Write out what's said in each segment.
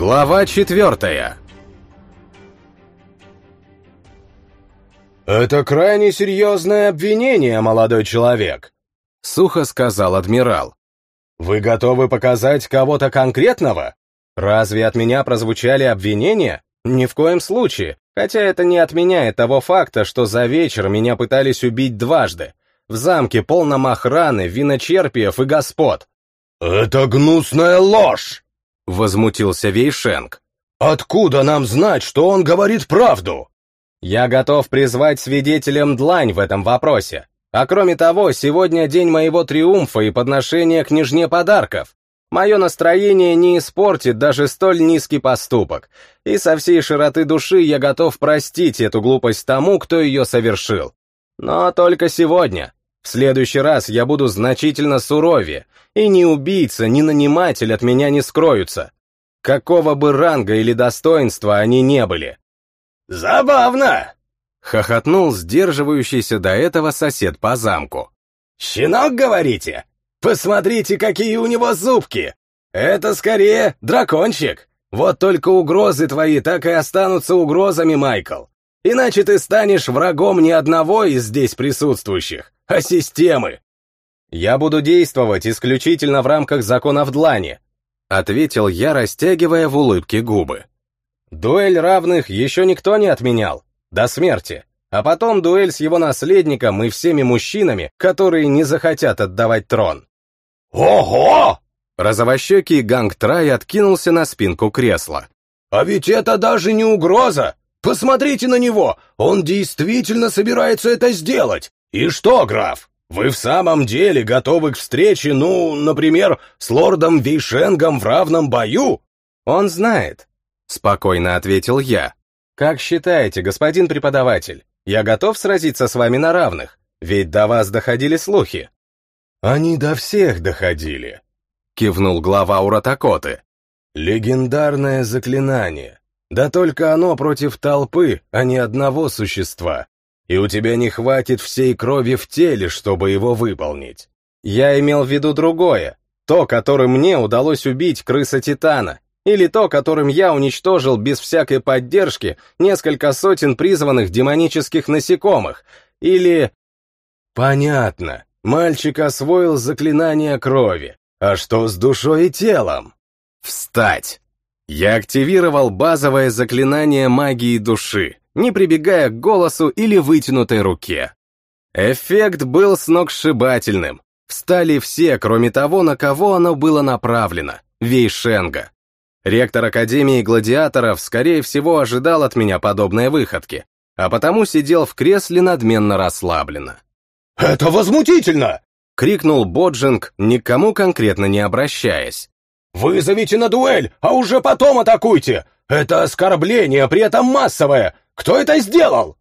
Глава четвертая «Это крайне серьезное обвинение, молодой человек», — сухо сказал адмирал. «Вы готовы показать кого-то конкретного? Разве от меня прозвучали обвинения? Ни в коем случае, хотя это не отменяет того факта, что за вечер меня пытались убить дважды. В замке полном охраны, виночерпиев и господ». «Это гнусная ложь!» — возмутился Вейшенг. «Откуда нам знать, что он говорит правду?» Я готов призвать свидетелем длань в этом вопросе. А кроме того, сегодня день моего триумфа и подношения княжне подарков. Мое настроение не испортит даже столь низкий поступок, и со всей широты души я готов простить эту глупость тому, кто ее совершил. Но только сегодня. В следующий раз я буду значительно суровее, и ни убийца, ни наниматель от меня не скроются. Какого бы ранга или достоинства они не были. «Забавно!» — хохотнул сдерживающийся до этого сосед по замку. «Щенок, говорите? Посмотрите, какие у него зубки! Это скорее дракончик! Вот только угрозы твои так и останутся угрозами, Майкл. Иначе ты станешь врагом не одного из здесь присутствующих, а системы. Я буду действовать исключительно в рамках законов Длани, ответил я, растягивая в улыбке губы. Дуэль равных еще никто не отменял. До смерти. А потом дуэль с его наследником и всеми мужчинами, которые не захотят отдавать трон. «Ого!» Розовощекий Гангтрай откинулся на спинку кресла. «А ведь это даже не угроза! Посмотрите на него! Он действительно собирается это сделать! И что, граф, вы в самом деле готовы к встрече, ну, например, с лордом Вейшенгом в равном бою?» «Он знает. Спокойно ответил я. Как считаете, господин преподаватель, я готов сразиться с вами на равных? Ведь до вас доходили слухи. Они до всех доходили, кивнул глава Уратакоты. Легендарное заклинание. Да только оно против толпы, а не одного существа. И у тебя не хватит всей крови в теле, чтобы его выполнить. Я имел в виду другое. То, которым мне удалось убить крыса Титана, или то, которым я уничтожил без всякой поддержки несколько сотен призванных демонических насекомых. Или... Понятно. Мальчик освоил заклинание крови. А что с душой и телом? Встать! Я активировал базовое заклинание магии души, не прибегая к голосу или вытянутой руке. Эффект был сногсшибательным. Встали все, кроме того, на кого оно было направлено — Вейшенга. Ректор Академии Гладиаторов, скорее всего, ожидал от меня подобной выходки, а потому сидел в кресле надменно расслабленно. «Это возмутительно!» — крикнул Боджинг, никому конкретно не обращаясь. «Вызовите на дуэль, а уже потом атакуйте! Это оскорбление, при этом массовое! Кто это сделал?»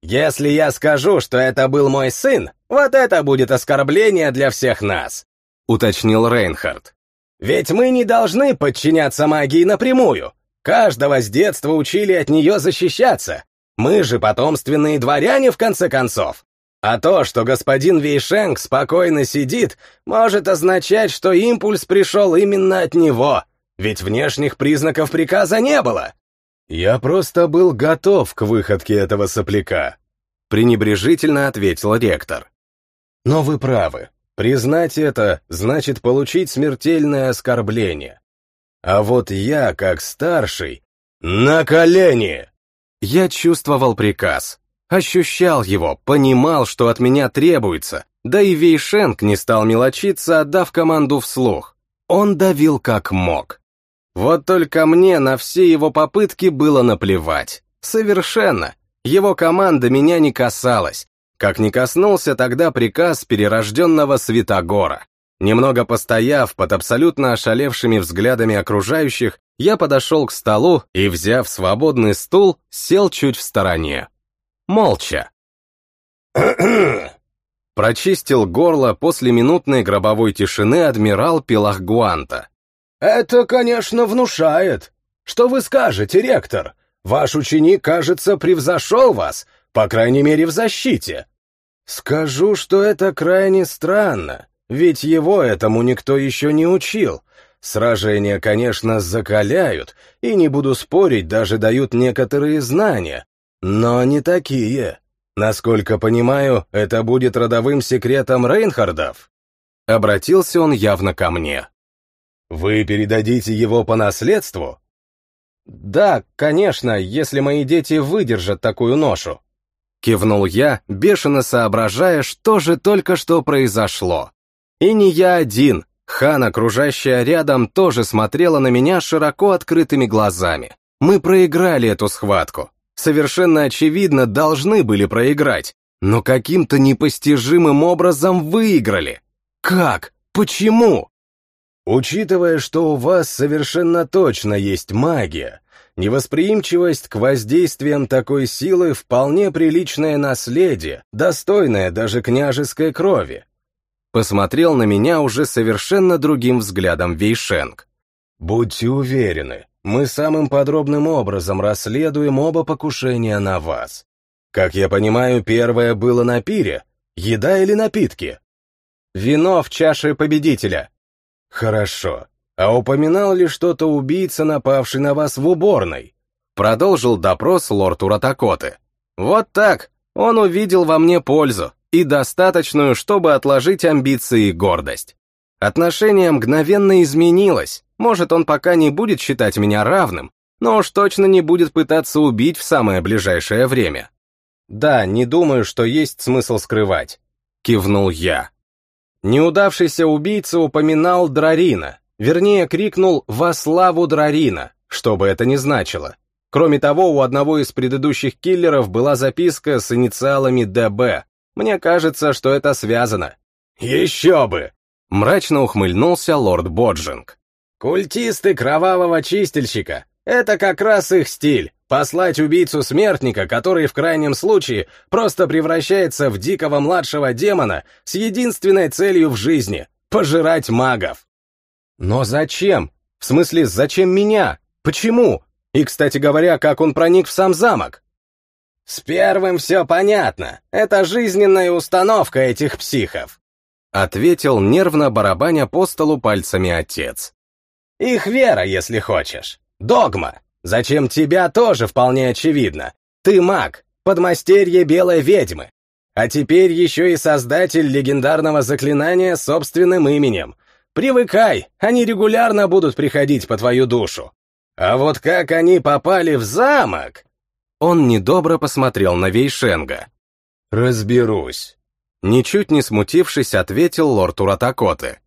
«Если я скажу, что это был мой сын, вот это будет оскорбление для всех нас», — уточнил Рейнхард. Ведь мы не должны подчиняться магии напрямую. Каждого с детства учили от нее защищаться. Мы же потомственные дворяне, в конце концов. А то, что господин Вейшенг спокойно сидит, может означать, что импульс пришел именно от него, ведь внешних признаков приказа не было. Я просто был готов к выходке этого сопляка, пренебрежительно ответил ректор. Но вы правы, Признать это значит получить смертельное оскорбление. А вот я, как старший, на колени! Я чувствовал приказ, ощущал его, понимал, что от меня требуется, да и Вейшенк не стал мелочиться, отдав команду вслух. Он давил как мог. Вот только мне на все его попытки было наплевать. Совершенно. Его команда меня не касалась, как не коснулся тогда приказ перерожденного Святогора. Немного постояв под абсолютно ошалевшими взглядами окружающих, я подошел к столу и, взяв свободный стул, сел чуть в стороне. Молча. Прочистил горло после минутной гробовой тишины адмирал Пелахгуанта. «Это, конечно, внушает. Что вы скажете, ректор? Ваш ученик, кажется, превзошел вас, по крайней мере, в защите. Скажу, что это крайне странно, ведь его этому никто еще не учил. Сражения, конечно, закаляют, и не буду спорить, даже дают некоторые знания, но не такие. Насколько понимаю, это будет родовым секретом Рейнхардов. Обратился он явно ко мне. Вы передадите его по наследству? Да, конечно, если мои дети выдержат такую ношу. Кивнул я, бешено соображая, что же только что произошло. И не я один, Хан, окружающая рядом, тоже смотрела на меня широко открытыми глазами. Мы проиграли эту схватку. Совершенно очевидно, должны были проиграть. Но каким-то непостижимым образом выиграли. Как? Почему? Учитывая, что у вас совершенно точно есть магия, невосприимчивость к воздействиям такой силы вполне приличное наследие, достойное даже княжеской крови. Посмотрел на меня уже совершенно другим взглядом Вейшенг. «Будьте уверены, мы самым подробным образом расследуем оба покушения на вас. Как я понимаю, первое было на пире. Еда или напитки?» «Вино в чаше победителя». «Хорошо. А упоминал ли что-то убийца, напавший на вас в уборной?» Продолжил допрос лорд Уратакоты. «Вот так. Он увидел во мне пользу и достаточную, чтобы отложить амбиции и гордость. Отношение мгновенно изменилось, может, он пока не будет считать меня равным, но уж точно не будет пытаться убить в самое ближайшее время. Да, не думаю, что есть смысл скрывать. Кивнул я. Неудавшийся убийца упоминал Драрина, вернее, крикнул «Во славу Драрина», что бы это ни значило. Кроме того, у одного из предыдущих киллеров была записка с инициалами ДБ, мне кажется, что это связано. Еще бы! Мрачно ухмыльнулся лорд Боджинг. Культисты кровавого чистильщика. Это как раз их стиль. Послать убийцу-смертника, который в крайнем случае просто превращается в дикого младшего демона с единственной целью в жизни — пожирать магов. Но зачем? В смысле, зачем меня? Почему? И, кстати говоря, как он проник в сам замок? «С первым все понятно. Это жизненная установка этих психов», — ответил нервно барабаня по столу пальцами отец. «Их вера, если хочешь. Догма. Зачем тебя тоже вполне очевидно. Ты маг, подмастерье белой ведьмы. А теперь еще и создатель легендарного заклинания собственным именем. Привыкай, они регулярно будут приходить по твою душу. А вот как они попали в замок, он недобро посмотрел на Вейшенга. «Разберусь». Ничуть не смутившись, ответил лорд Уратакоты.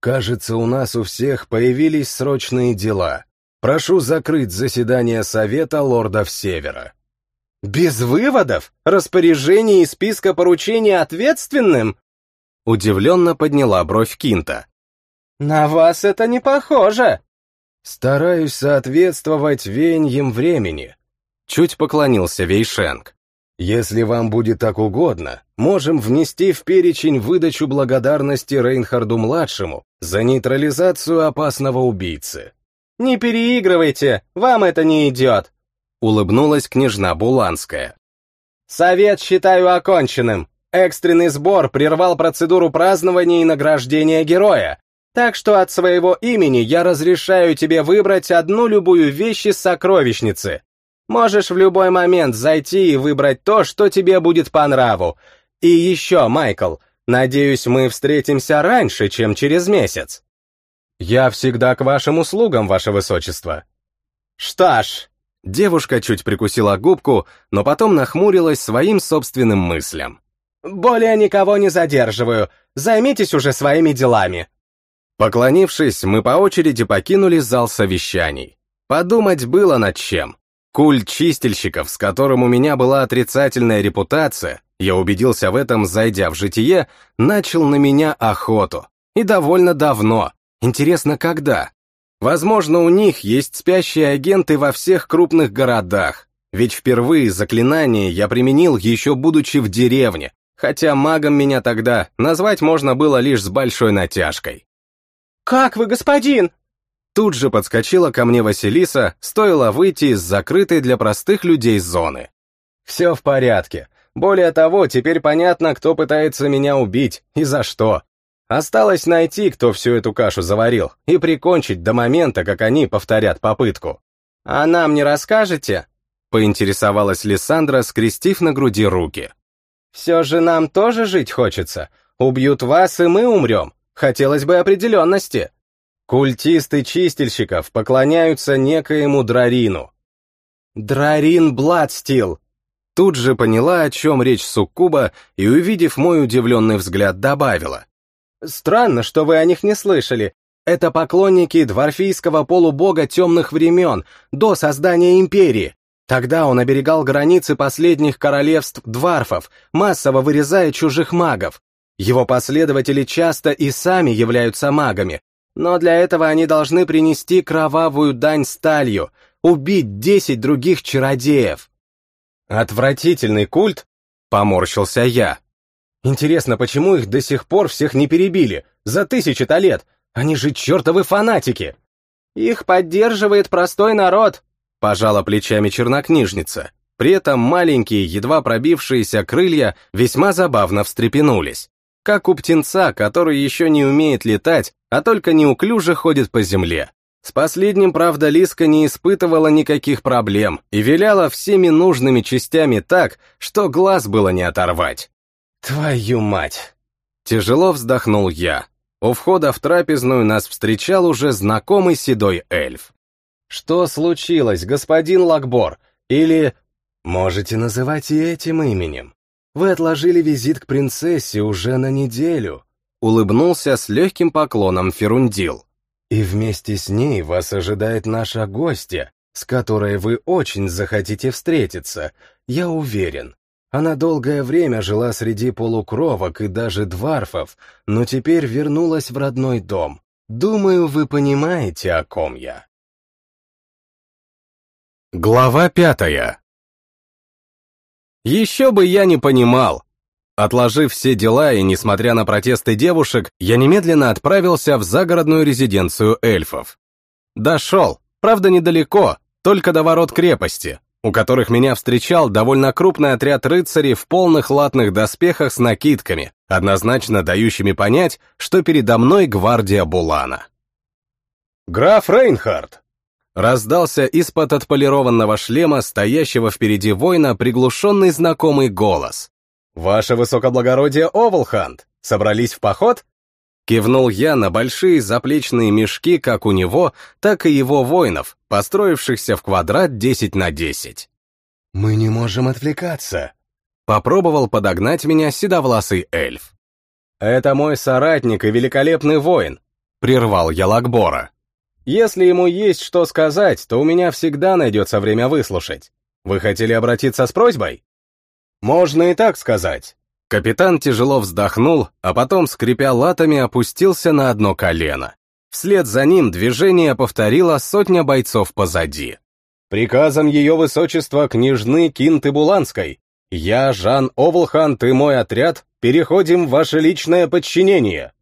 «Кажется, у нас у всех появились срочные дела. Прошу закрыть заседание Совета лордов Севера». «Без выводов? Распоряжений и списка поручений ответственным?» Удивленно подняла бровь Кинта. «На вас это не похоже!» «Стараюсь соответствовать веяниям времени», Чуть поклонился Вейшенг. «Если вам будет так угодно, можем внести в перечень выдачу благодарности Рейнхарду-младшему за нейтрализацию опасного убийцы». «Не переигрывайте, вам это не идет», — улыбнулась княжна Буланская. «Совет считаю оконченным. Экстренный сбор прервал процедуру празднования и награждения героя, так что от своего имени я разрешаю тебе выбрать одну любую вещь из сокровищницы. Можешь в любой момент зайти и выбрать то, что тебе будет по нраву. И еще, Майкл, надеюсь, мы встретимся раньше, чем через месяц. Я всегда к вашим услугам, ваше высочество. Что ж, девушка чуть прикусила губку, но потом нахмурилась своим собственным мыслям. Более никого не задерживаю, займитесь уже своими делами. Поклонившись, мы по очереди покинули зал совещаний. Подумать было над чем. Культ чистильщиков, с которым у меня была отрицательная репутация, я убедился в этом, зайдя в житие, начал на меня охоту. И довольно давно. Интересно, когда? Возможно, у них есть спящие агенты во всех крупных городах. Ведь впервые заклинание я применил еще будучи в деревне, хотя магом меня тогда назвать можно было лишь с большой натяжкой. «Как вы, господин?» Тут же подскочила ко мне Василиса, стоило выйти из закрытой для простых людей зоны. «Все в порядке. Более того, теперь понятно, кто пытается меня убить и за что. Осталось найти, кто всю эту кашу заварил, и прикончить до момента, как они повторят попытку. «А нам не расскажете?» — поинтересовалась Лиссандра, скрестив на груди руки. «Все же нам тоже жить хочется. Убьют вас, и мы умрем. Хотелось бы определенности». Культисты чистильщиков поклоняются некоему Драрину. Драрин Бладстил. Тут же поняла, о чем речь Суккуба, и, увидев мой удивленный взгляд, добавила. Странно, что вы о них не слышали. Это поклонники дворфийского полубога темных времен, до создания империи. Тогда он оберегал границы последних королевств дварфов, массово вырезая чужих магов. Его последователи часто и сами являются магами, но для этого они должны принести кровавую дань сталью, убить десять других чародеев. Отвратительный культ, поморщился я. Интересно, почему их до сих пор всех не перебили? За тысячи-то лет. Они же чертовы фанатики. Их поддерживает простой народ, пожала плечами чернокнижница. При этом маленькие, едва пробившиеся крылья весьма забавно встрепенулись. Как у птенца, который еще не умеет летать, а только неуклюже ходит по земле. С последним, правда, Лиска не испытывала никаких проблем и виляла всеми нужными частями так, что глаз было не оторвать. «Твою мать!» Тяжело вздохнул я. У входа в трапезную нас встречал уже знакомый седой эльф. «Что случилось, господин Лакбор? Или...» «Можете называть и этим именем. Вы отложили визит к принцессе уже на неделю», улыбнулся с легким поклоном Ферундил. «И вместе с ней вас ожидает наша гостья, с которой вы очень захотите встретиться, я уверен. Она долгое время жила среди полукровок и даже дварфов, но теперь вернулась в родной дом. Думаю, вы понимаете, о ком я. Глава пятая Еще бы я не понимал. Отложив все дела и несмотря на протесты девушек, я немедленно отправился в загородную резиденцию эльфов. Дошел, правда недалеко, только до ворот крепости, у которых меня встречал довольно крупный отряд рыцарей в полных латных доспехах с накидками, однозначно дающими понять, что передо мной гвардия Булана. «Граф Рейнхард!» Раздался из-под отполированного шлема, стоящего впереди воина, приглушенный знакомый голос. «Ваше высокоблагородие Овалхант, собрались в поход?» Кивнул я на большие заплечные мешки как у него, так и его воинов, построившихся в квадрат 10 на 10. «Мы не можем отвлекаться», — попробовал подогнать меня седовласый эльф. «Это мой соратник и великолепный воин», — прервал я Лакбора. «Если ему есть что сказать, то у меня всегда найдется время выслушать. Вы хотели обратиться с просьбой?» «Можно и так сказать. Капитан тяжело вздохнул, а потом, скрипя латами, опустился на одно колено. Вслед за ним движение повторила сотня бойцов позади. «Приказом ее высочества княжны Кинты Буланской, я, Жан Овлхант и мой отряд переходим в ваше личное подчинение».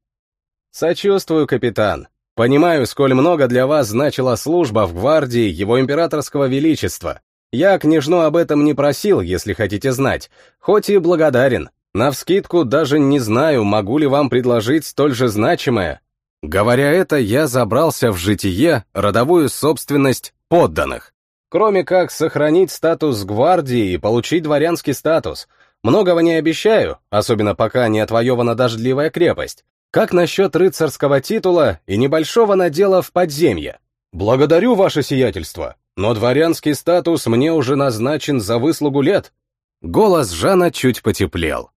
«Сочувствую, капитан. Понимаю, сколь много для вас значила служба в гвардии его императорского величества. Я княжну об этом не просил, если хотите знать, хоть и благодарен, Навскидку даже не знаю, могу ли вам предложить столь же значимое. Говоря это, я забрался в житие, родовую собственность подданных. Кроме как сохранить статус гвардии и получить дворянский статус. Многого не обещаю, особенно пока не отвоевана дождливая крепость. Как насчет рыцарского титула и небольшого надела в подземье? Благодарю ваше сиятельство, но дворянский статус мне уже назначен за выслугу лет. Голос Жана чуть потеплел.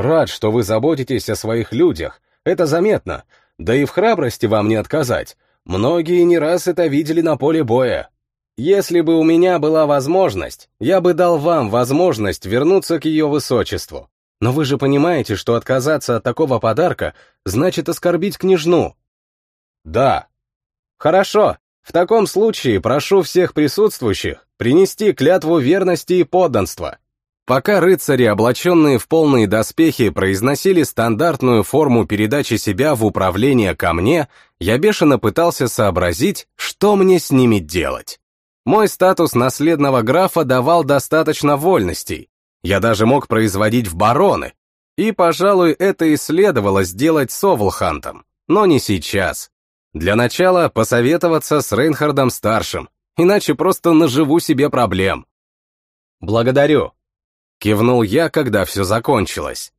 Рад, что вы заботитесь о своих людях, это заметно, да и в храбрости вам не отказать. Многие не раз это видели на поле боя. Если бы у меня была возможность, я бы дал вам возможность вернуться к ее высочеству. Но вы же понимаете, что отказаться от такого подарка значит оскорбить княжну. Да. Хорошо. В таком случае прошу всех присутствующих принести клятву верности и подданства. Пока рыцари, облаченные в полные доспехи, произносили стандартную форму передачи себя в управление ко мне, я бешено пытался сообразить, что мне с ними делать. Мой статус наследного графа давал достаточно вольностей. Я даже мог производить в бароны. и, пожалуй, это и следовало сделать с Овлхантом, но не сейчас. Для начала посоветоваться с Рейнхардом-старшим, иначе просто наживу себе проблем. «Благодарю», — кивнул я, когда все закончилось.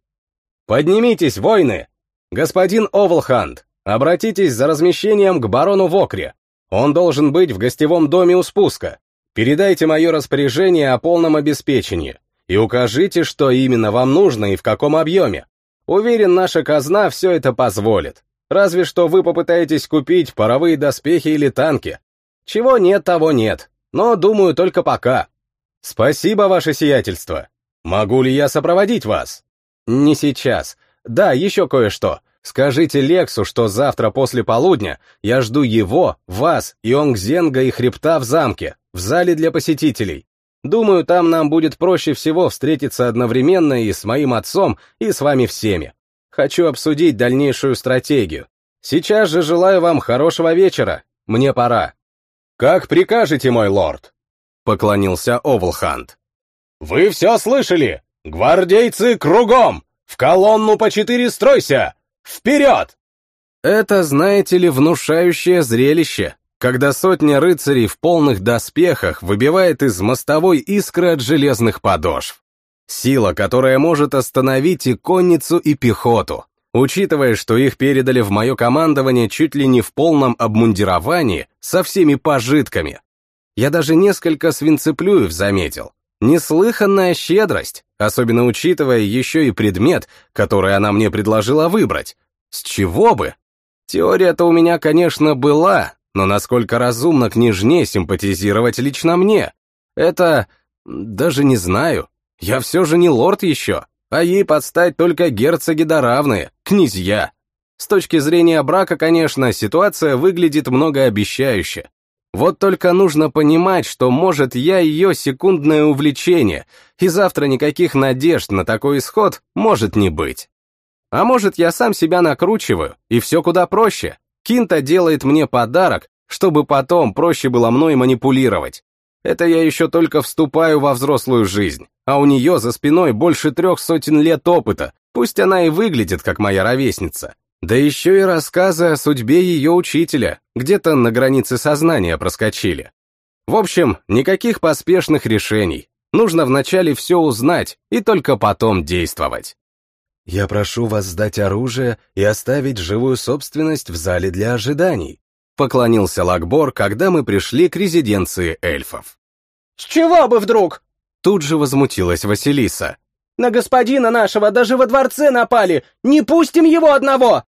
«Поднимитесь, воины! Господин Овлхант, обратитесь за размещением к барону Вокре. Он должен быть в гостевом доме у спуска. Передайте мое распоряжение о полном обеспечении и укажите, что именно вам нужно и в каком объеме. Уверен, наша казна все это позволит. Разве что вы попытаетесь купить паровые доспехи или танки. Чего нет, того нет. Но, думаю, только пока. Спасибо, ваше сиятельство. Могу ли я сопроводить вас? Не сейчас. Да, еще кое-что. Скажите Лексу, что завтра после полудня я жду его, вас, Ионгзенга и Хребта в замке, в зале для посетителей. Думаю, там нам будет проще всего встретиться одновременно и с моим отцом, и с вами всеми. Хочу обсудить дальнейшую стратегию. Сейчас же желаю вам хорошего вечера. Мне пора. Как прикажете, мой лорд? Поклонился Овлхант. Вы все слышали? Гвардейцы кругом! В колонну по четыре стройся! Вперед! Это, знаете ли, внушающее зрелище, когда сотня рыцарей в полных доспехах выбивает из мостовой искры от железных подошв. Сила, которая может остановить и конницу, и пехоту. Учитывая, что их передали в мое командование чуть ли не в полном обмундировании, со всеми пожитками. Я даже несколько свинцеплюев заметил. Неслыханная щедрость, особенно учитывая еще и предмет, который она мне предложила выбрать. С чего бы? Теория-то у меня, конечно, была, но насколько разумно княжне симпатизировать лично мне? Это... даже не знаю. Я все же не лорд еще, а ей подстать только герцоги да равные, князья. С точки зрения брака, конечно, ситуация выглядит многообещающе. Вот только нужно понимать, что, может, я ее секундное увлечение, и завтра никаких надежд на такой исход может не быть. А может, я сам себя накручиваю, и все куда проще. Кинта делает мне подарок, чтобы потом проще было мной манипулировать. Это я еще только вступаю во взрослую жизнь, а у нее за спиной больше трех сотен лет опыта, пусть она и выглядит как моя ровесница. Да еще и рассказы о судьбе ее учителя, где-то на границе сознания проскочили. В общем, никаких поспешных решений. Нужно вначале все узнать и только потом действовать. «Я прошу вас сдать оружие и оставить живую собственность в зале для ожиданий», поклонился Лакбор, когда мы пришли к резиденции эльфов. «С чего бы вдруг?» Тут же возмутилась Василиса. «На господина нашего даже во дворце напали! Не пустим его одного!»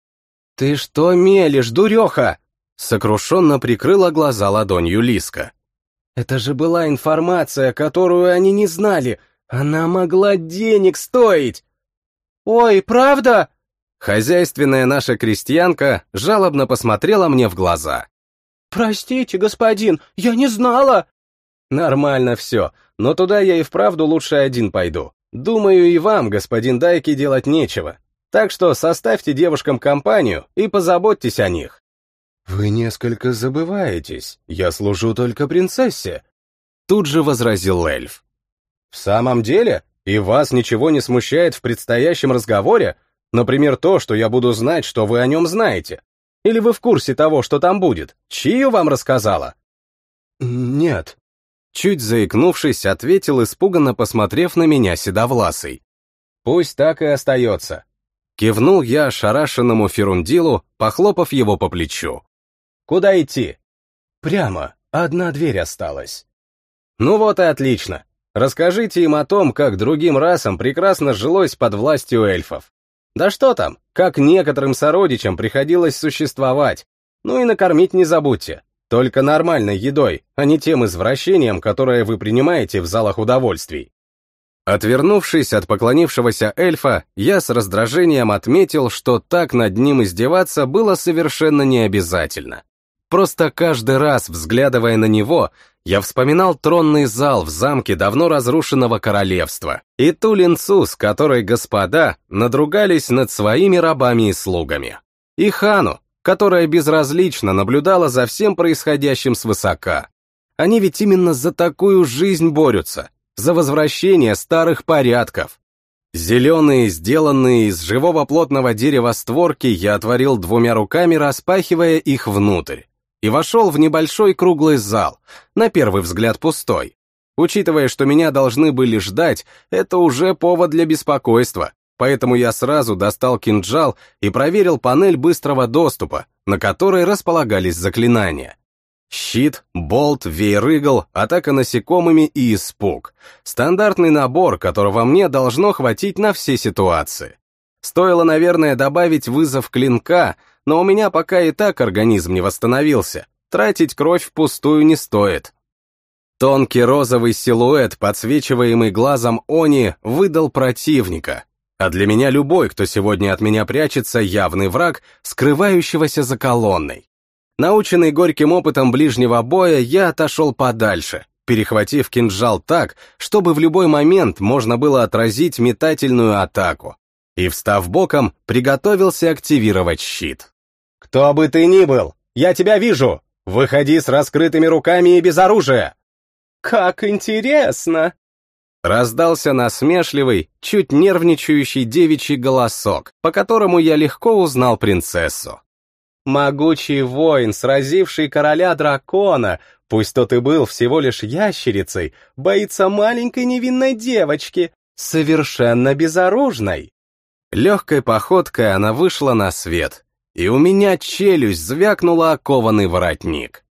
«Ты что мелешь, дуреха?» Сокрушенно прикрыла глаза ладонью Лиска. «Это же была информация, которую они не знали. Она могла денег стоить!» «Ой, правда?» Хозяйственная наша крестьянка жалобно посмотрела мне в глаза. «Простите, господин, я не знала!» «Нормально все, но туда я и вправду лучше один пойду. Думаю, и вам, господин Дайки, делать нечего. Так что составьте девушкам компанию и позаботьтесь о них». «Вы несколько забываетесь. Я служу только принцессе», — тут же возразил эльф. «В самом деле? И вас ничего не смущает в предстоящем разговоре? Например, то, что я буду знать, что вы о нем знаете? Или вы в курсе того, что там будет? Чию вам рассказала?» «Нет», Чуть заикнувшись, ответил, испуганно посмотрев на меня седовласый. «Пусть так и остается. Кивнул я ошарашенному Ферундилу, похлопав его по плечу. «Куда идти?» «Прямо, одна дверь осталась». «Ну вот и отлично. Расскажите им о том, как другим расам прекрасно жилось под властью эльфов. Да что там, как некоторым сородичам приходилось существовать. Ну и накормить не забудьте. Только нормальной едой, а не тем извращением, которое вы принимаете в залах удовольствий. Отвернувшись от поклонившегося эльфа, я с раздражением отметил, что так над ним издеваться было совершенно необязательно. Просто каждый раз, взглядывая на него, я вспоминал тронный зал в замке давно разрушенного королевства и ту линцу, с которой господа надругались над своими рабами и слугами. И хану, которая безразлично наблюдала за всем происходящим свысока. Они ведь именно за такую жизнь борются, за возвращение старых порядков. Зеленые, сделанные из живого плотного дерева створки, я отворил двумя руками, распахивая их внутрь, и вошел в небольшой круглый зал, на первый взгляд пустой. Учитывая, что меня должны были ждать, это уже повод для беспокойства, поэтому я сразу достал кинжал и проверил панель быстрого доступа, на которой располагались заклинания. Щит, болт, веер-игл, атака насекомыми и испуг. Стандартный набор, которого мне должно хватить на все ситуации. Стоило, наверное, добавить вызов клинка, но у меня пока и так организм не восстановился. Тратить кровь впустую не стоит. Тонкий розовый силуэт, подсвечиваемый глазом Они, выдал противника. А для меня любой, кто сегодня от меня прячется, явный враг, скрывающегося за колонной. Наученный горьким опытом ближнего боя, я отошел подальше, перехватив кинжал так, чтобы в любой момент можно было отразить метательную атаку. И, встав боком, приготовился активировать щит. «Кто бы ты ни был, я тебя вижу! Выходи с раскрытыми руками и без оружия!» «Как интересно!» Раздался насмешливый, чуть нервничающий девичий голосок, по которому я легко узнал принцессу. Могучий воин, сразивший короля дракона, пусть тот и был всего лишь ящерицей, боится маленькой невинной девочки, совершенно безоружной. Легкой походкой она вышла на свет, и у меня челюсть звякнула окованный воротник.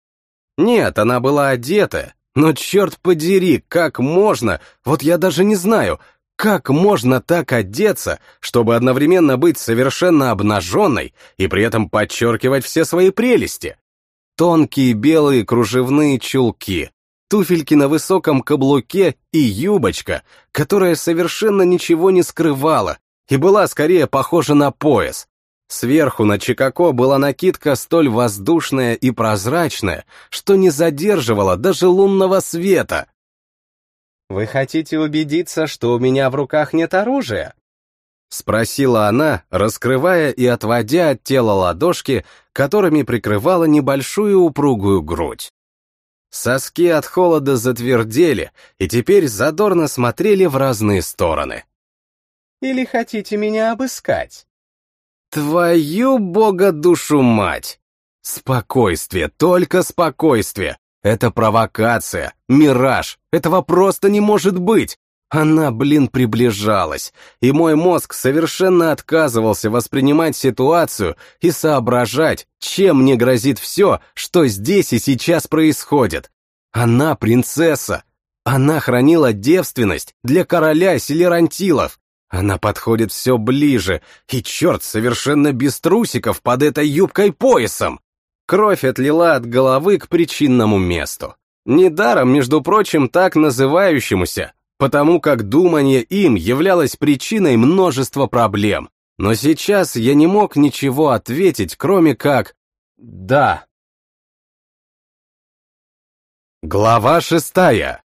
Нет, она была одета, но черт подери, как можно, вот я даже не знаю, как можно так одеться, чтобы одновременно быть совершенно обнаженной и при этом подчеркивать все свои прелести? Тонкие белые кружевные чулки, туфельки на высоком каблуке и юбочка, которая совершенно ничего не скрывала и была скорее похожа на пояс. Сверху на Чикако была накидка столь воздушная и прозрачная, что не задерживала даже лунного света. «Вы хотите убедиться, что у меня в руках нет оружия?» Спросила она, раскрывая и отводя от тела ладошки, которыми прикрывала небольшую упругую грудь. Соски от холода затвердели и теперь задорно смотрели в разные стороны. «Или хотите меня обыскать?» «Твою бога душу мать!» Спокойствие, только спокойствие. Это провокация, мираж, этого просто не может быть. Она, блин, приближалась, и мой мозг совершенно отказывался воспринимать ситуацию и соображать, чем мне грозит все, что здесь и сейчас происходит. Она принцесса. Она хранила девственность для короля Селерантилов. Она подходит все ближе, и черт, совершенно без трусиков под этой юбкой-поясом. Кровь отлила от головы к причинному месту. Недаром, между прочим, так называющемуся, потому как думание им являлось причиной множества проблем. Но сейчас я не мог ничего ответить, кроме как «да». Глава шестая.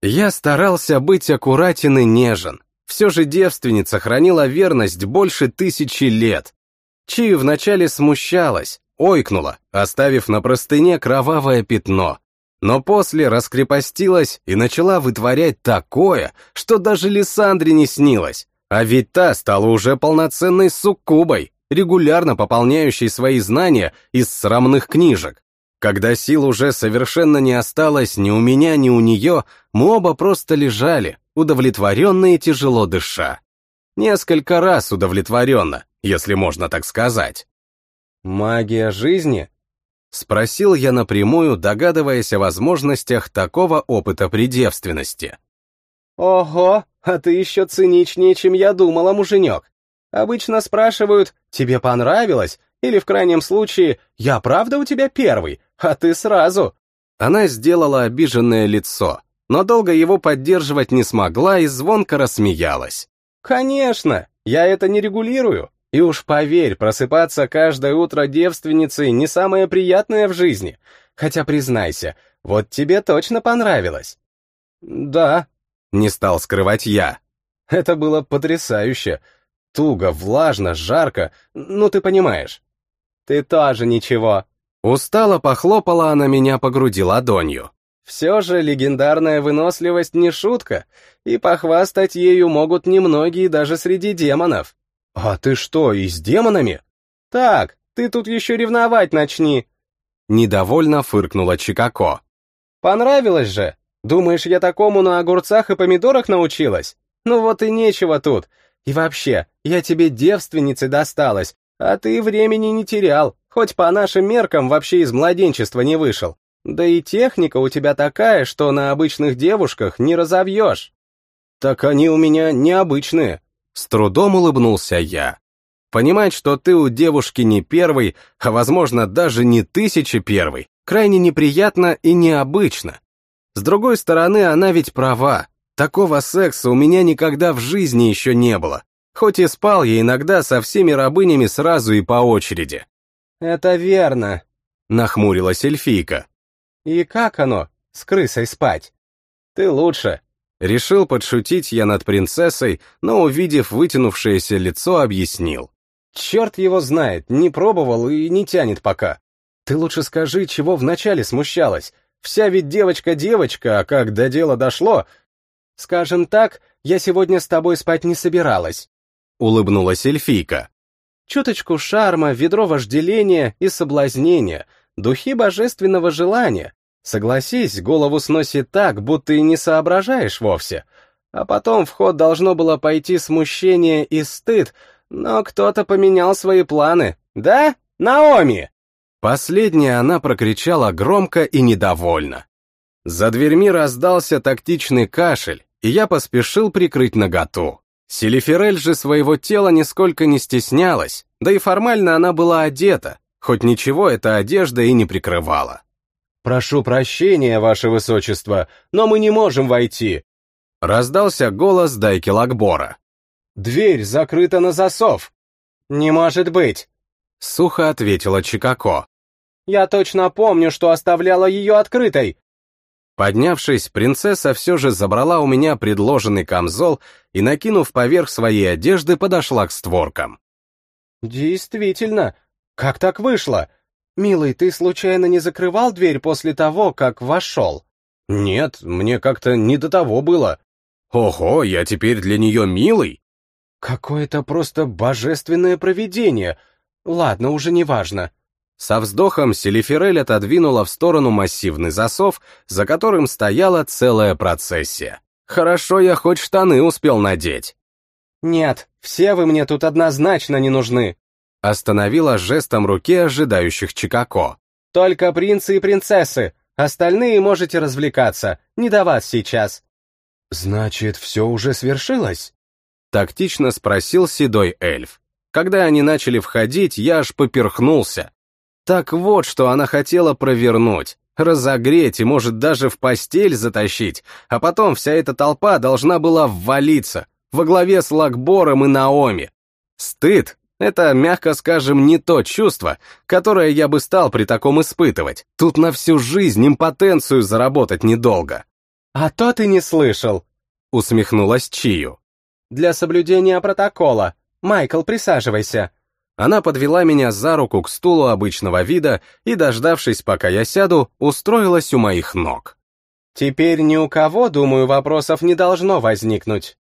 Я старался быть аккуратен и нежен. Все же девственница хранила верность больше тысячи лет, Чи вначале смущалась, ойкнула, оставив на простыне кровавое пятно, но после раскрепостилась и начала вытворять такое, что даже Лиссандре не снилось, а ведь та стала уже полноценной суккубой, регулярно пополняющей свои знания из срамных книжек. Когда сил уже совершенно не осталось ни у меня, ни у нее, мы оба просто лежали, удовлетворенные тяжело дыша. Несколько раз удовлетворенно, если можно так сказать. «Магия жизни?» — спросил я напрямую, догадываясь о возможностях такого опыта при девственности. «Ого, а ты еще циничнее, чем я думала, муженек. Обычно спрашивают, тебе понравилось? Или в крайнем случае, я правда у тебя первый, а ты сразу?» Она сделала обиженное лицо, но долго его поддерживать не смогла и звонко рассмеялась. «Конечно, я это не регулирую. И уж поверь, просыпаться каждое утро девственницей не самое приятное в жизни. Хотя, признайся, вот тебе точно понравилось. Да, не стал скрывать я. Это было потрясающе. Туго, влажно, жарко, ну ты понимаешь. Ты тоже ничего. Устало похлопала она меня по груди ладонью. Все же легендарная выносливость не шутка, и похвастать ею могут немногие даже среди демонов. А ты что, и с демонами? Так, ты тут еще ревновать начни. Недовольно фыркнула Чикако. Понравилось же? Думаешь, я такому на огурцах и помидорах научилась? Ну вот и нечего тут. И вообще, я тебе девственницей досталась, а ты времени не терял, хоть по нашим меркам вообще из младенчества не вышел. Да и техника у тебя такая, что на обычных девушках не разовьешь. Так они у меня необычные. С трудом улыбнулся я. Понимать, что ты у девушки не первый, а возможно даже не тысячи первый, крайне неприятно и необычно. С другой стороны, она ведь права. Такого секса у меня никогда в жизни еще не было. Хоть и спал я иногда со всеми рабынями сразу и по очереди. «Это верно», — нахмурилась эльфийка. «И как оно, с крысой спать?» «Ты лучше». Решил подшутить я над принцессой, но, увидев вытянувшееся лицо, объяснил. «Черт его знает, не пробовал и не тянет пока. Ты лучше скажи, чего вначале смущалась. Вся ведь девочка-девочка, а как до дела дошло... Скажем так, я сегодня с тобой спать не собиралась. Улыбнулась эльфийка. Чуточку шарма, ведро вожделения и соблазнения, духи божественного желания. Согласись, голову сносит так, будто и не соображаешь вовсе. А потом в ход должно было пойти смущение и стыд, но кто-то поменял свои планы. Да, Наоми? Последнее она прокричала громко и недовольно. За дверьми раздался тактичный кашель, и я поспешил прикрыть наготу. Селиферель же своего тела нисколько не стеснялась, да и формально она была одета, хоть ничего эта одежда и не прикрывала. «Прошу прощения, ваше высочество, но мы не можем войти», — раздался голос Дайки Лакбора. «Дверь закрыта на засов». «Не может быть», — сухо ответила Чикако. «Я точно помню, что оставляла ее открытой. Поднявшись, принцесса все же забрала у меня предложенный камзол и, накинув поверх своей одежды, подошла к створкам. «Действительно, как так вышло? Милый, ты случайно не закрывал дверь после того, как вошел?» «Нет, мне как-то не до того было». «Ого, я теперь для нее милый?» «Какое-то просто божественное провидение. Ладно, уже не важно. Со вздохом Селиферель отодвинула в сторону массивный засов, за которым стояла целая процессия. Хорошо я хоть штаны успел надеть. «Нет, все вы мне тут однозначно не нужны», остановила жестом руки ожидающих Чикако. «Только принцы и принцессы, остальные можете развлекаться, не до вас сейчас». «Значит, все уже свершилось?» Тактично спросил седой эльф. Когда они начали входить, я аж поперхнулся. Так вот, что она хотела провернуть. Разогреть и, может, даже в постель затащить, а потом вся эта толпа должна была ввалиться, во главе с Лакбором и Наоми. Стыд — это, мягко скажем, не то чувство, которое я бы стал при таком испытывать. Тут на всю жизнь импотенцию заработать недолго. «А то ты не слышал», — усмехнулась Чию. «Для соблюдения протокола. Майкл, присаживайся». Она подвела меня за руку к стулу обычного вида и, дождавшись, пока я сяду, устроилась у моих ног. «Теперь ни у кого, думаю, вопросов не должно возникнуть».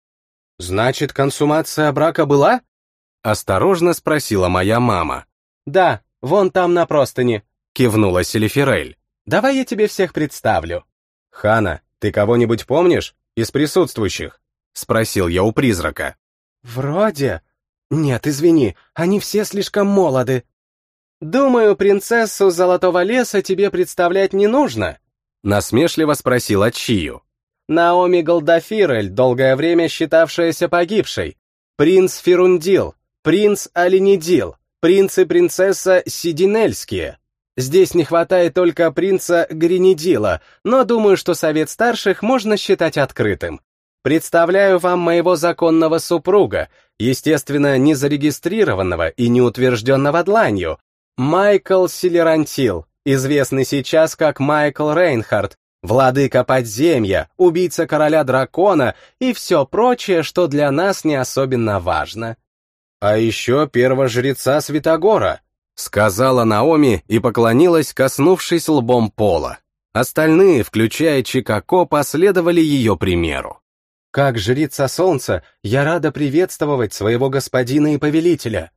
«Значит, консумация брака была?» — осторожно спросила моя мама. «Да, вон там на простыне», — кивнула Селиферель. «Давай я тебе всех представлю». «Хана, ты кого-нибудь помнишь из присутствующих?» — спросил я у призрака. «Вроде», «Нет, извини, они все слишком молоды». «Думаю, принцессу Золотого леса тебе представлять не нужно?» Насмешливо спросила Чию. Наоми Голдафирель, долгое время считавшаяся погибшей. Принц Ферундил, принц Оленидил, принц и принцесса Сидинельские. Здесь не хватает только принца Гринидила, но думаю, что совет старших можно считать открытым. Представляю вам моего законного супруга, естественно, не зарегистрированного и не утвержденного дланью, Майкл Силерантил, известный сейчас как Майкл Рейнхард, владыка подземья, убийца короля дракона и все прочее, что для нас не особенно важно. А еще первого жреца Святогора, сказала Наоми и поклонилась, коснувшись лбом пола. Остальные, включая Чикако, последовали ее примеру. «Как жрица солнца, я рада приветствовать своего господина и повелителя».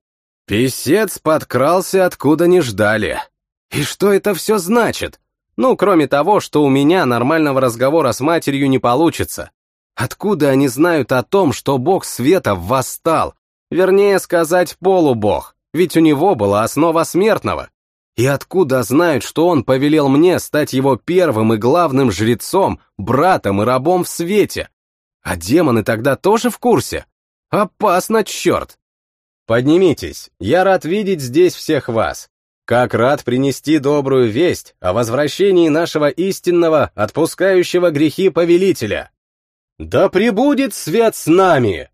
Песец подкрался откуда не ждали. И что это все значит? Ну, кроме того, что у меня нормального разговора с матерью не получится. Откуда они знают о том, что бог света восстал? Вернее сказать, полубог, ведь у него была основа смертного. И откуда знают, что он повелел мне стать его первым и главным жрецом, братом и рабом в свете? А демоны тогда тоже в курсе? Опасно, черт! Поднимитесь, я рад видеть здесь всех вас. Как рад принести добрую весть о возвращении нашего истинного, отпускающего грехи повелителя. Да пребудет свет с нами!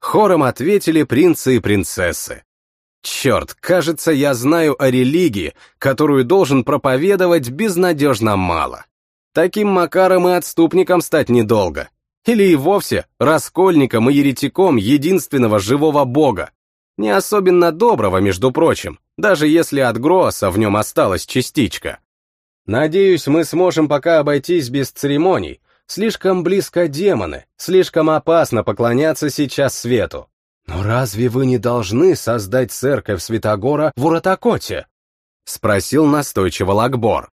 Хором ответили принцы и принцессы. Черт, кажется, я знаю о религии, которую должен проповедовать безнадежно мало. Таким макаром и отступником стать недолго. Или и вовсе раскольником и еретиком единственного живого бога. Не особенно доброго, между прочим, даже если от Гросса в нем осталась частичка. Надеюсь, мы сможем пока обойтись без церемоний. Слишком близко демоны, слишком опасно поклоняться сейчас свету. Но разве вы не должны создать церковь Святогора в Уратакоте? Спросил настойчиво Лакбор.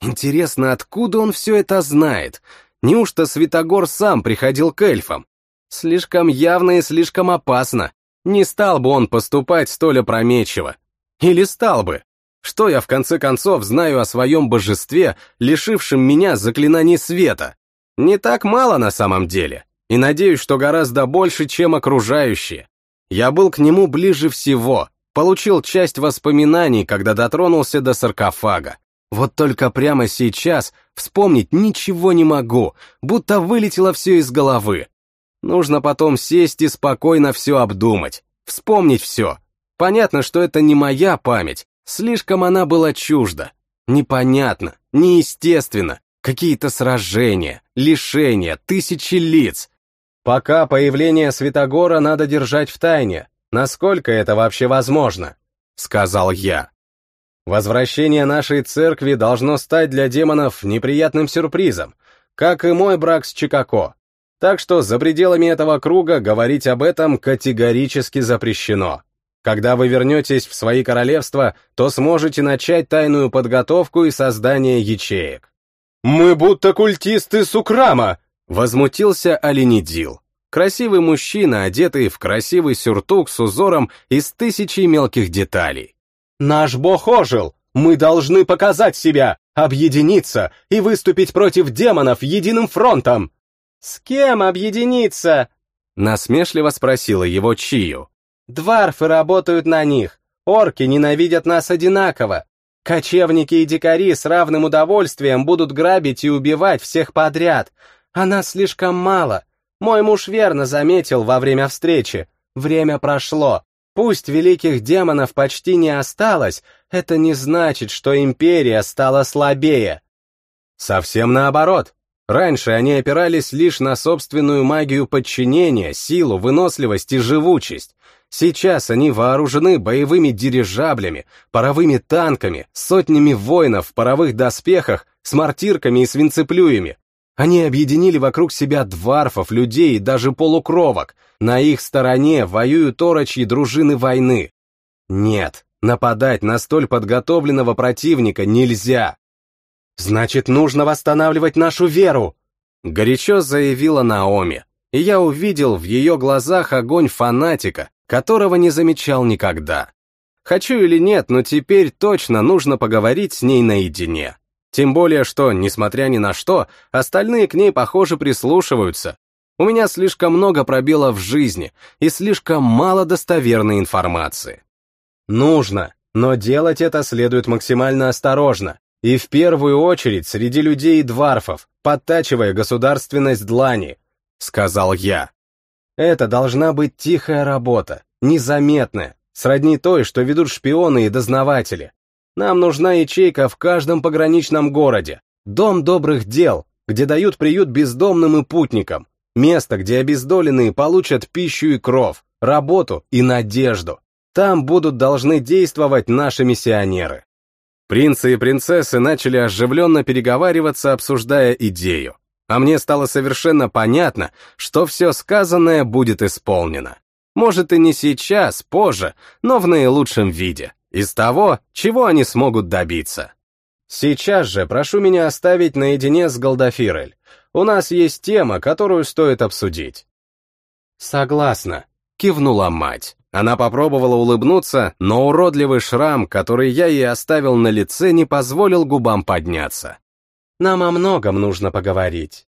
Интересно, откуда он все это знает? Неужто Святогор сам приходил к эльфам? Слишком явно и слишком опасно. Не стал бы он поступать столь опрометчиво. Или стал бы? Что я в конце концов знаю о своем божестве, лишившем меня заклинаний света? Не так мало на самом деле, и надеюсь, что гораздо больше, чем окружающие. Я был к нему ближе всего, получил часть воспоминаний, когда дотронулся до саркофага. Вот только прямо сейчас вспомнить ничего не могу, будто вылетело все из головы. Нужно потом сесть и спокойно все обдумать, вспомнить все. Понятно, что это не моя память, слишком она была чужда. Непонятно, неестественно, какие-то сражения, лишения, тысячи лиц. Пока появление Святогора надо держать в тайне, насколько это вообще возможно, сказал я. Возвращение нашей церкви должно стать для демонов неприятным сюрпризом, как и мой брак с Чикако. Так что за пределами этого круга говорить об этом категорически запрещено. Когда вы вернетесь в свои королевства, то сможете начать тайную подготовку и создание ячеек. «Мы будто культисты Сукрама!» — возмутился Оленидил. Красивый мужчина, одетый в красивый сюртук с узором из тысячи мелких деталей. Наш бог ожил! Мы должны показать себя, объединиться и выступить против демонов единым фронтом!» «С кем объединиться?» Насмешливо спросила его Чию. «Дварфы работают на них, орки ненавидят нас одинаково. Кочевники и дикари с равным удовольствием будут грабить и убивать всех подряд, а нас слишком мало. Мой муж верно заметил во время встречи. Время прошло, Пусть великих демонов почти не осталось, это не значит, что империя стала слабее. Совсем наоборот. Раньше они опирались лишь на собственную магию подчинения, силу, выносливость и живучесть. Сейчас они вооружены боевыми дирижаблями, паровыми танками, сотнями воинов в паровых доспехах, с мортирками и свинцеплюями. Они объединили вокруг себя дварфов, людей и даже полукровок. На их стороне воюют орочьи дружины войны. Нет, нападать на столь подготовленного противника нельзя. Значит, нужно восстанавливать нашу веру, горячо заявила Наоми, и я увидел в ее глазах огонь фанатика, которого не замечал никогда. Хочу или нет, но теперь точно нужно поговорить с ней наедине. Тем более, что, несмотря ни на что, остальные к ней, похоже, прислушиваются. У меня слишком много пробелов в жизни и слишком мало достоверной информации. Нужно, но делать это следует максимально осторожно, и в первую очередь среди людей и дварфов, подтачивая государственность длани, сказал я. Это должна быть тихая работа, незаметная, сродни той, что ведут шпионы и дознаватели. Нам нужна ячейка в каждом пограничном городе, дом добрых дел, где дают приют бездомным и путникам, место, где обездоленные получат пищу и кров, работу и надежду. Там будут должны действовать наши миссионеры. Принцы и принцессы начали оживленно переговариваться, обсуждая идею. А мне стало совершенно понятно, что все сказанное будет исполнено. Может и не сейчас, позже, но в наилучшем виде, из того, чего они смогут добиться. Сейчас же прошу меня оставить наедине с Голдафирель. У нас есть тема, которую стоит обсудить. Согласна, кивнула мать. Она попробовала улыбнуться, но уродливый шрам, который я ей оставил на лице, не позволил губам подняться. Нам о многом нужно поговорить.